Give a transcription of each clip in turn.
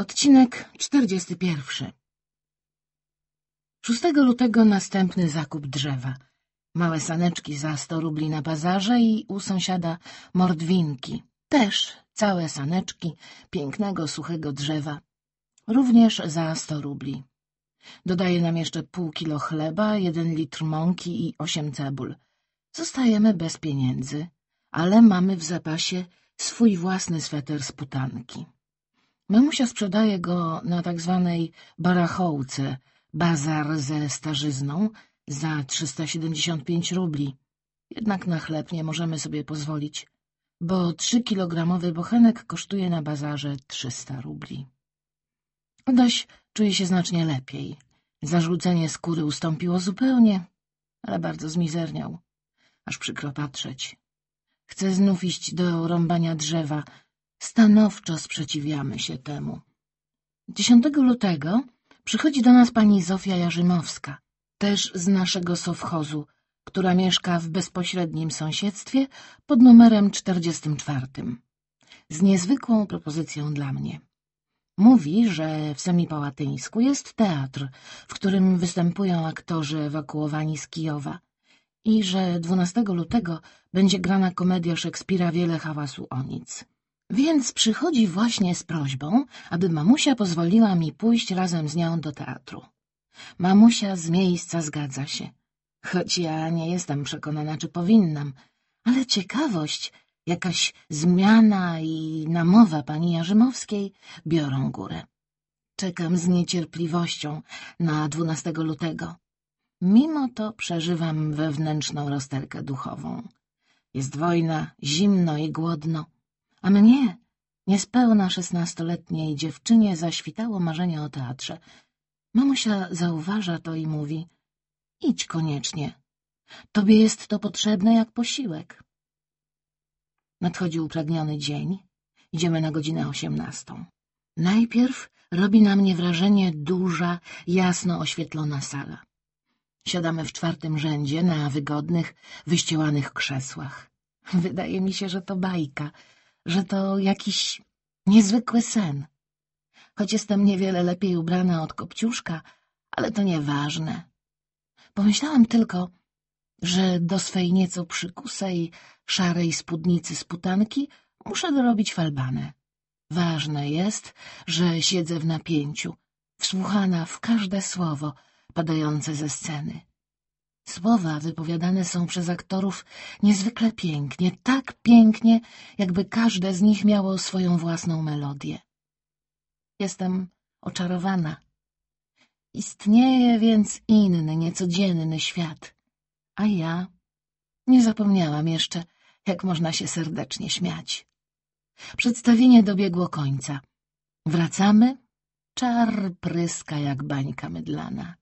Odcinek 41 6 lutego następny zakup drzewa. Małe saneczki za 100 rubli na bazarze i u sąsiada mordwinki. Też całe saneczki pięknego, suchego drzewa. Również za 100 rubli. Dodaje nam jeszcze pół kilo chleba, jeden litr mąki i osiem cebul. Zostajemy bez pieniędzy, ale mamy w zapasie swój własny sweter z putanki. Mamusia sprzedaje go na tak zwanej barachołce, bazar ze starzyzną, za 375 rubli. Jednak na chleb nie możemy sobie pozwolić, bo trzykilogramowy bochenek kosztuje na bazarze 300 rubli. Adaś czuje się znacznie lepiej. Zarzucenie skóry ustąpiło zupełnie, ale bardzo zmizerniał. Aż przykro patrzeć. Chce znów iść do rąbania drzewa. Stanowczo sprzeciwiamy się temu. 10 lutego przychodzi do nas pani Zofia Jarzymowska, też z naszego sowchozu, która mieszka w bezpośrednim sąsiedztwie pod numerem 44. Z niezwykłą propozycją dla mnie. Mówi, że w Semipałatyńsku jest teatr, w którym występują aktorzy ewakuowani z Kijowa i że 12 lutego będzie grana komedia Szekspira Wiele hałasu o nic. Więc przychodzi właśnie z prośbą, aby mamusia pozwoliła mi pójść razem z nią do teatru. Mamusia z miejsca zgadza się, choć ja nie jestem przekonana, czy powinnam, ale ciekawość, jakaś zmiana i namowa pani Jarzymowskiej biorą górę. Czekam z niecierpliwością na 12 lutego. Mimo to przeżywam wewnętrzną rozterkę duchową. Jest wojna, zimno i głodno, a mnie, niespełna szesnastoletniej dziewczynie, zaświtało marzenie o teatrze. Mamusia zauważa to i mówi — idź koniecznie. Tobie jest to potrzebne jak posiłek. Nadchodzi upragniony dzień. Idziemy na godzinę osiemnastą. Najpierw robi na mnie wrażenie duża, jasno oświetlona sala. Siadamy w czwartym rzędzie na wygodnych, wyścielanych krzesłach. Wydaje mi się, że to bajka, że to jakiś niezwykły sen. Choć jestem niewiele lepiej ubrana od Kopciuszka, ale to nieważne. Pomyślałam tylko, że do swej nieco przykusej, szarej spódnicy z putanki muszę dorobić falbanę. Ważne jest, że siedzę w napięciu, wsłuchana w każde słowo padające ze sceny. Słowa wypowiadane są przez aktorów niezwykle pięknie, tak pięknie, jakby każde z nich miało swoją własną melodię. Jestem oczarowana. Istnieje więc inny, niecodzienny świat, a ja nie zapomniałam jeszcze, jak można się serdecznie śmiać. Przedstawienie dobiegło końca. Wracamy, czar pryska jak bańka mydlana.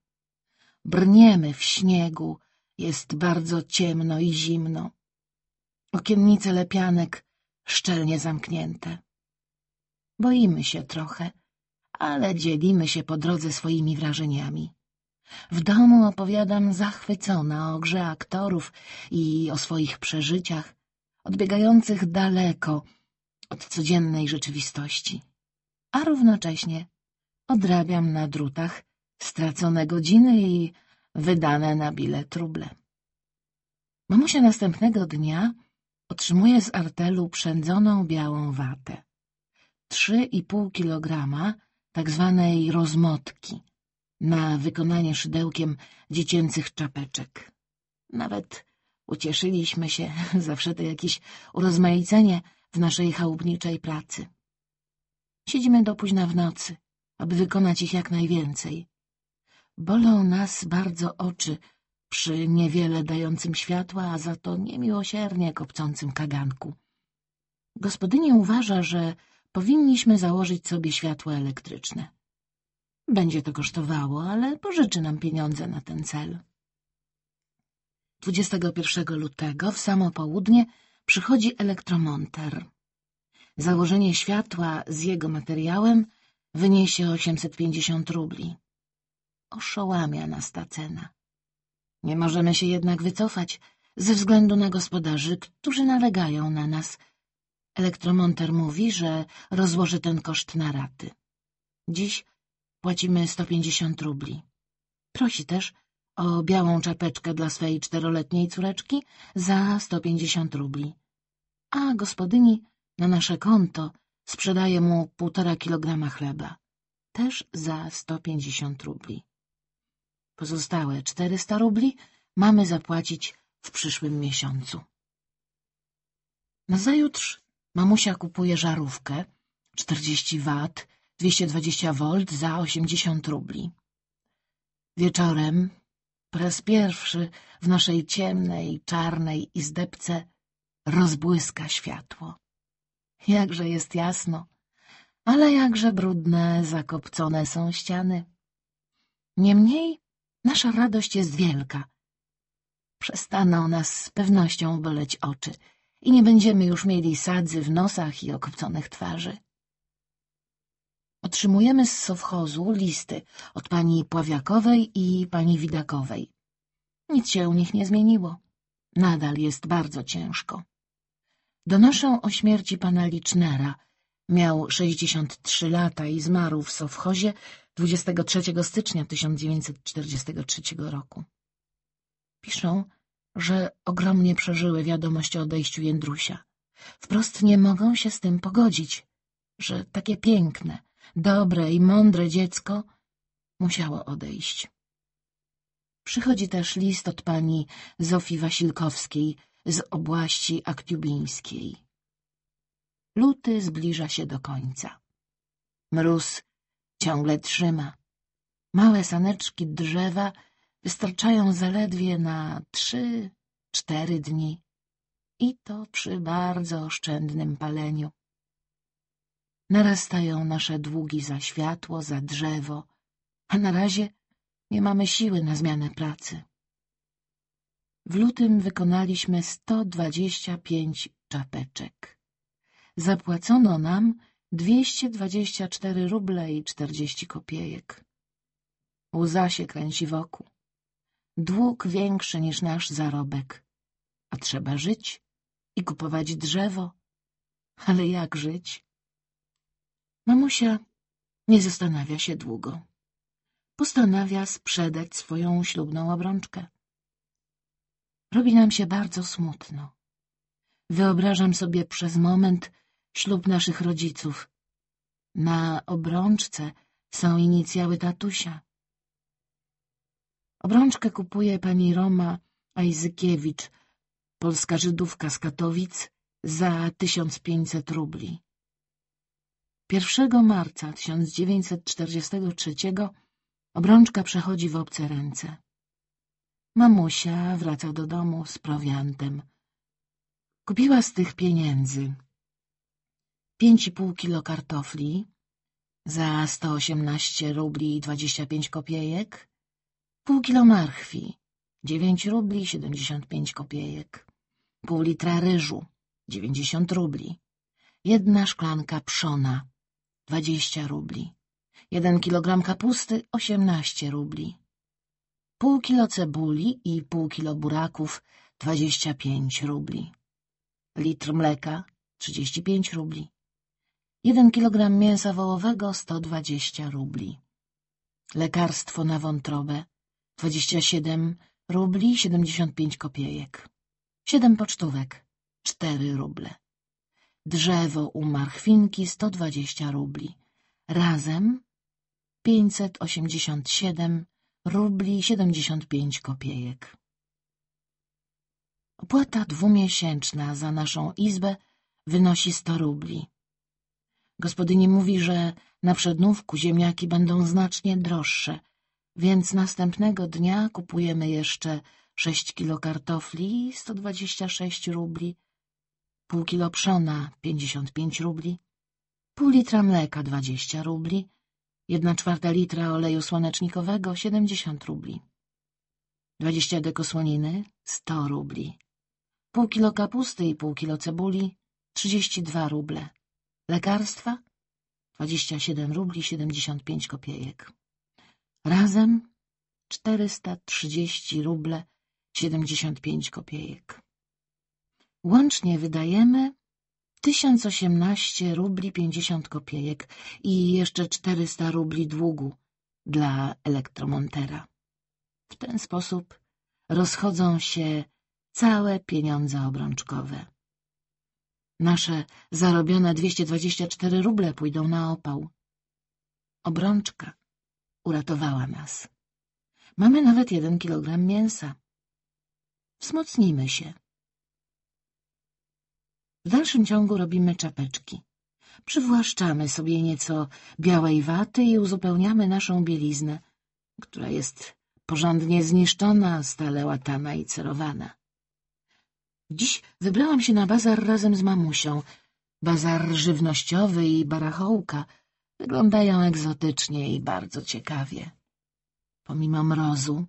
Brniemy w śniegu, jest bardzo ciemno i zimno. Okiennice lepianek szczelnie zamknięte. Boimy się trochę, ale dzielimy się po drodze swoimi wrażeniami. W domu opowiadam zachwycona o grze aktorów i o swoich przeżyciach, odbiegających daleko od codziennej rzeczywistości, a równocześnie odrabiam na drutach stracone godziny i wydane na bilet ruble. Mamusia następnego dnia otrzymuje z artelu przędzoną białą watę. Trzy i pół kilograma tak zwanej rozmotki na wykonanie szydełkiem dziecięcych czapeczek. Nawet ucieszyliśmy się, zawsze to jakieś urozmaicenie w naszej chałupniczej pracy. Siedzimy do późna w nocy, aby wykonać ich jak najwięcej. Bolą nas bardzo oczy przy niewiele dającym światła, a za to niemiłosiernie kopcącym kaganku. Gospodyni uważa, że powinniśmy założyć sobie światło elektryczne. Będzie to kosztowało, ale pożyczy nam pieniądze na ten cel. 21 lutego w samo południe przychodzi elektromonter. Założenie światła z jego materiałem wyniesie 850 rubli. Oszołamia nas ta cena. Nie możemy się jednak wycofać ze względu na gospodarzy, którzy nalegają na nas. Elektromonter mówi, że rozłoży ten koszt na raty. Dziś płacimy 150 rubli. Prosi też o białą czapeczkę dla swej czteroletniej córeczki za 150 rubli. A gospodyni na nasze konto sprzedaje mu półtora kilograma chleba, też za 150 rubli. Pozostałe 400 rubli mamy zapłacić w przyszłym miesiącu. Nazajutrz mamusia kupuje żarówkę 40 wat, 220 volt za 80 rubli. Wieczorem po raz pierwszy w naszej ciemnej, czarnej izdebce rozbłyska światło. Jakże jest jasno, ale jakże brudne, zakopcone są ściany. Niemniej nasza radość jest wielka. Przestaną nas z pewnością boleć oczy i nie będziemy już mieli sadzy w nosach i okopconych twarzy. Otrzymujemy z sowchozu listy od pani Pławiakowej i pani Widakowej. Nic się u nich nie zmieniło. Nadal jest bardzo ciężko. Donoszę o śmierci pana Licznera. Miał 63 lata i zmarł w sowchozie 23 stycznia 1943 roku. Piszą, że ogromnie przeżyły wiadomość o odejściu Jędrusia. Wprost nie mogą się z tym pogodzić, że takie piękne, dobre i mądre dziecko musiało odejść. Przychodzi też list od pani Zofii Wasilkowskiej z obłaści aktiubińskiej. Luty zbliża się do końca. Mróz ciągle trzyma. Małe saneczki drzewa wystarczają zaledwie na trzy, cztery dni. I to przy bardzo oszczędnym paleniu. Narastają nasze długi za światło, za drzewo, a na razie nie mamy siły na zmianę pracy. W lutym wykonaliśmy sto dwadzieścia pięć czapeczek. Zapłacono nam dwieście dwadzieścia cztery ruble i czterdzieści kopiejek. Łza się kręci wokół. Dług większy niż nasz zarobek. A trzeba żyć i kupować drzewo. Ale jak żyć? Mamusia nie zastanawia się długo. Postanawia sprzedać swoją ślubną obrączkę. Robi nam się bardzo smutno. Wyobrażam sobie przez moment ślub naszych rodziców. Na obrączce są inicjały tatusia. Obrączkę kupuje pani Roma Ajzykiewicz, polska Żydówka z Katowic, za 1500 rubli. 1 marca 1943 obrączka przechodzi w obce ręce. Mamusia wraca do domu z prowiantem. Kupiła z tych pieniędzy pięć i pół kilo kartofli za 118 rubli i 25 kopiejek, pół kilo marchwi, 9 rubli 75 kopiejek, pół litra ryżu, 90 rubli, jedna szklanka pszona, 20 rubli, jeden kilogram kapusty, 18 rubli, pół kilo cebuli i pół kilo buraków, 25 rubli, litr mleka, 35 rubli, jeden kilogram mięsa wołowego, 120 rubli, lekarstwo na wątrobę, 27 rubli 75 kopiejek. Siedem pocztówek, cztery ruble. Drzewo u marchwinki 120 rubli. Razem 587 rubli 75 kopiejek. Opłata dwumiesięczna za naszą izbę wynosi 100 rubli. Gospodyni mówi, że na przednówku ziemniaki będą znacznie droższe, więc następnego dnia kupujemy jeszcze sześć kilo kartofli, sto dwadzieścia sześć rubli, pół kilo pszona, pięćdziesiąt pięć rubli, pół litra mleka, dwadzieścia rubli, jedna czwarta litra oleju słonecznikowego, siedemdziesiąt rubli, dwadzieścia deko słoniny, sto rubli, pół kilo kapusty i pół kilo cebuli, trzydzieści dwa ruble, lekarstwa, dwadzieścia siedem rubli, siedemdziesiąt pięć kopiejek. Razem czterysta trzydzieści ruble siedemdziesiąt pięć kopiejek. Łącznie wydajemy Tysiąc osiemnaście rubli pięćdziesiąt kopiejek i jeszcze czterysta rubli długu dla elektromontera. W ten sposób rozchodzą się całe pieniądze obrączkowe. Nasze zarobione 224 ruble pójdą na opał. Obrączka uratowała nas. Mamy nawet jeden kilogram mięsa. Wzmocnimy się. W dalszym ciągu robimy czapeczki. Przywłaszczamy sobie nieco białej waty i uzupełniamy naszą bieliznę, która jest porządnie zniszczona, stale łatana i cerowana. Dziś wybrałam się na bazar razem z mamusią. Bazar żywnościowy i barachołka wyglądają egzotycznie i bardzo ciekawie. Pomimo mrozu,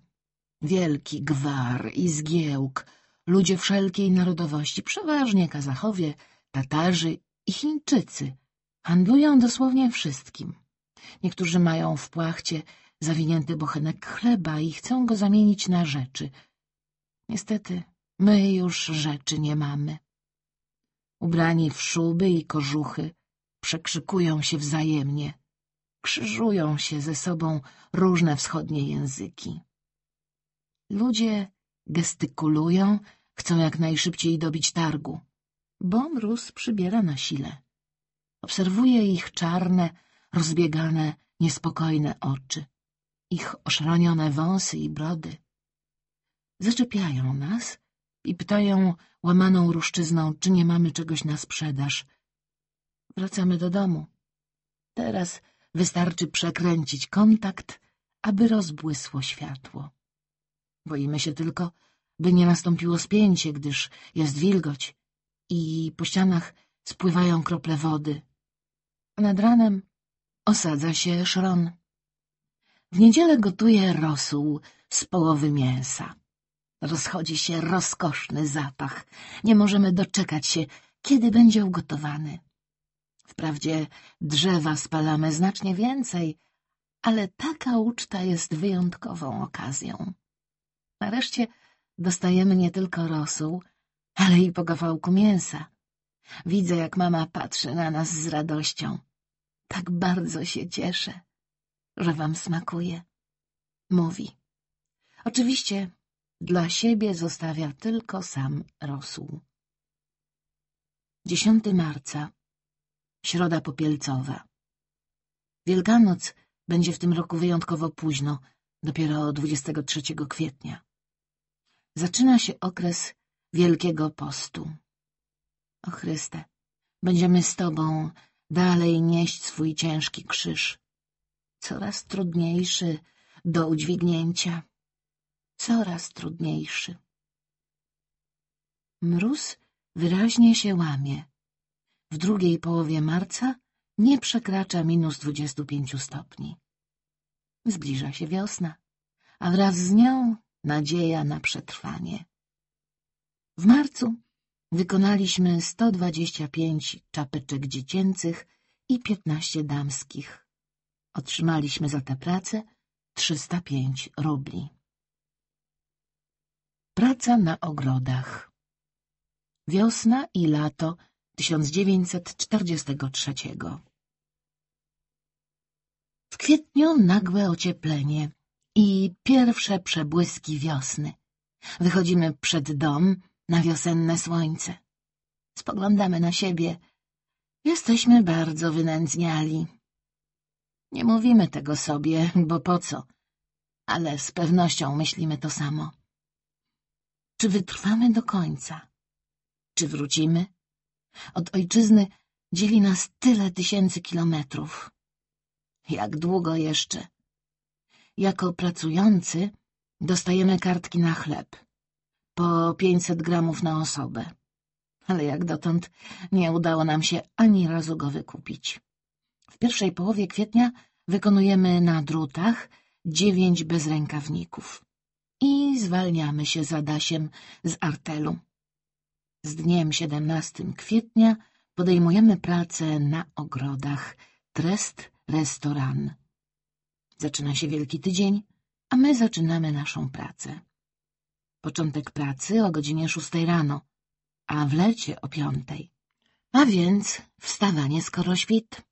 wielki gwar i zgiełk, ludzie wszelkiej narodowości, przeważnie Kazachowie, Tatarzy i Chińczycy, handlują dosłownie wszystkim. Niektórzy mają w płachcie zawinięty bochenek chleba i chcą go zamienić na rzeczy. Niestety, my już rzeczy nie mamy. Ubrani w szuby i kożuchy, przekrzykują się wzajemnie, krzyżują się ze sobą różne wschodnie języki. Ludzie gestykulują, chcą jak najszybciej dobić targu, bo mróz przybiera na sile. Obserwuję ich czarne, rozbiegane, niespokojne oczy, ich oszronione wąsy i brody. Zaczepiają nas i pytają łamaną ruszczyzną, czy nie mamy czegoś na sprzedaż. Wracamy do domu. Teraz wystarczy przekręcić kontakt, aby rozbłysło światło. Boimy się tylko, by nie nastąpiło spięcie, gdyż jest wilgoć i po ścianach spływają krople wody. Nad ranem osadza się szron. W niedzielę gotuje rosół z połowy mięsa. Rozchodzi się rozkoszny zapach. Nie możemy doczekać się, kiedy będzie ugotowany. Wprawdzie drzewa spalamy znacznie więcej, ale taka uczta jest wyjątkową okazją. Nareszcie dostajemy nie tylko rosół, ale i po kawałku mięsa. Widzę, jak mama patrzy na nas z radością. Tak bardzo się cieszę, że wam smakuje. Mówi. Oczywiście dla siebie zostawia tylko sam rosół. 10 marca. Środa popielcowa. Wielkanoc będzie w tym roku wyjątkowo późno, dopiero 23 kwietnia. Zaczyna się okres Wielkiego Postu. O Chryste, będziemy z Tobą dalej nieść swój ciężki krzyż, coraz trudniejszy do udźwignięcia, coraz trudniejszy. Mróz wyraźnie się łamie. W drugiej połowie marca nie przekracza minus dwudziestu pięciu stopni. Zbliża się wiosna, a wraz z nią nadzieja na przetrwanie. W marcu wykonaliśmy 125 czapeczek dziecięcych i 15 damskich. Otrzymaliśmy za tę pracę 305 rubli. Praca na ogrodach Wiosna i lato 1943 W kwietniu nagłe ocieplenie i pierwsze przebłyski wiosny. Wychodzimy przed dom na wiosenne słońce. Spoglądamy na siebie. Jesteśmy bardzo wynędzniali. Nie mówimy tego sobie, bo po co? Ale z pewnością myślimy to samo. Czy wytrwamy do końca? Czy wrócimy? Od ojczyzny dzieli nas tyle tysięcy kilometrów. Jak długo jeszcze? Jako pracujący dostajemy kartki na chleb. Po pięćset gramów na osobę. Ale jak dotąd nie udało nam się ani razu go wykupić. W pierwszej połowie kwietnia wykonujemy na drutach dziewięć bezrękawników zwalniamy się z Adasiem z artelu. Z dniem 17 kwietnia podejmujemy pracę na ogrodach Trest Restaurant. Zaczyna się Wielki Tydzień, a my zaczynamy naszą pracę. Początek pracy o godzinie szóstej rano, a w lecie o piątej. A więc wstawanie skoro świt,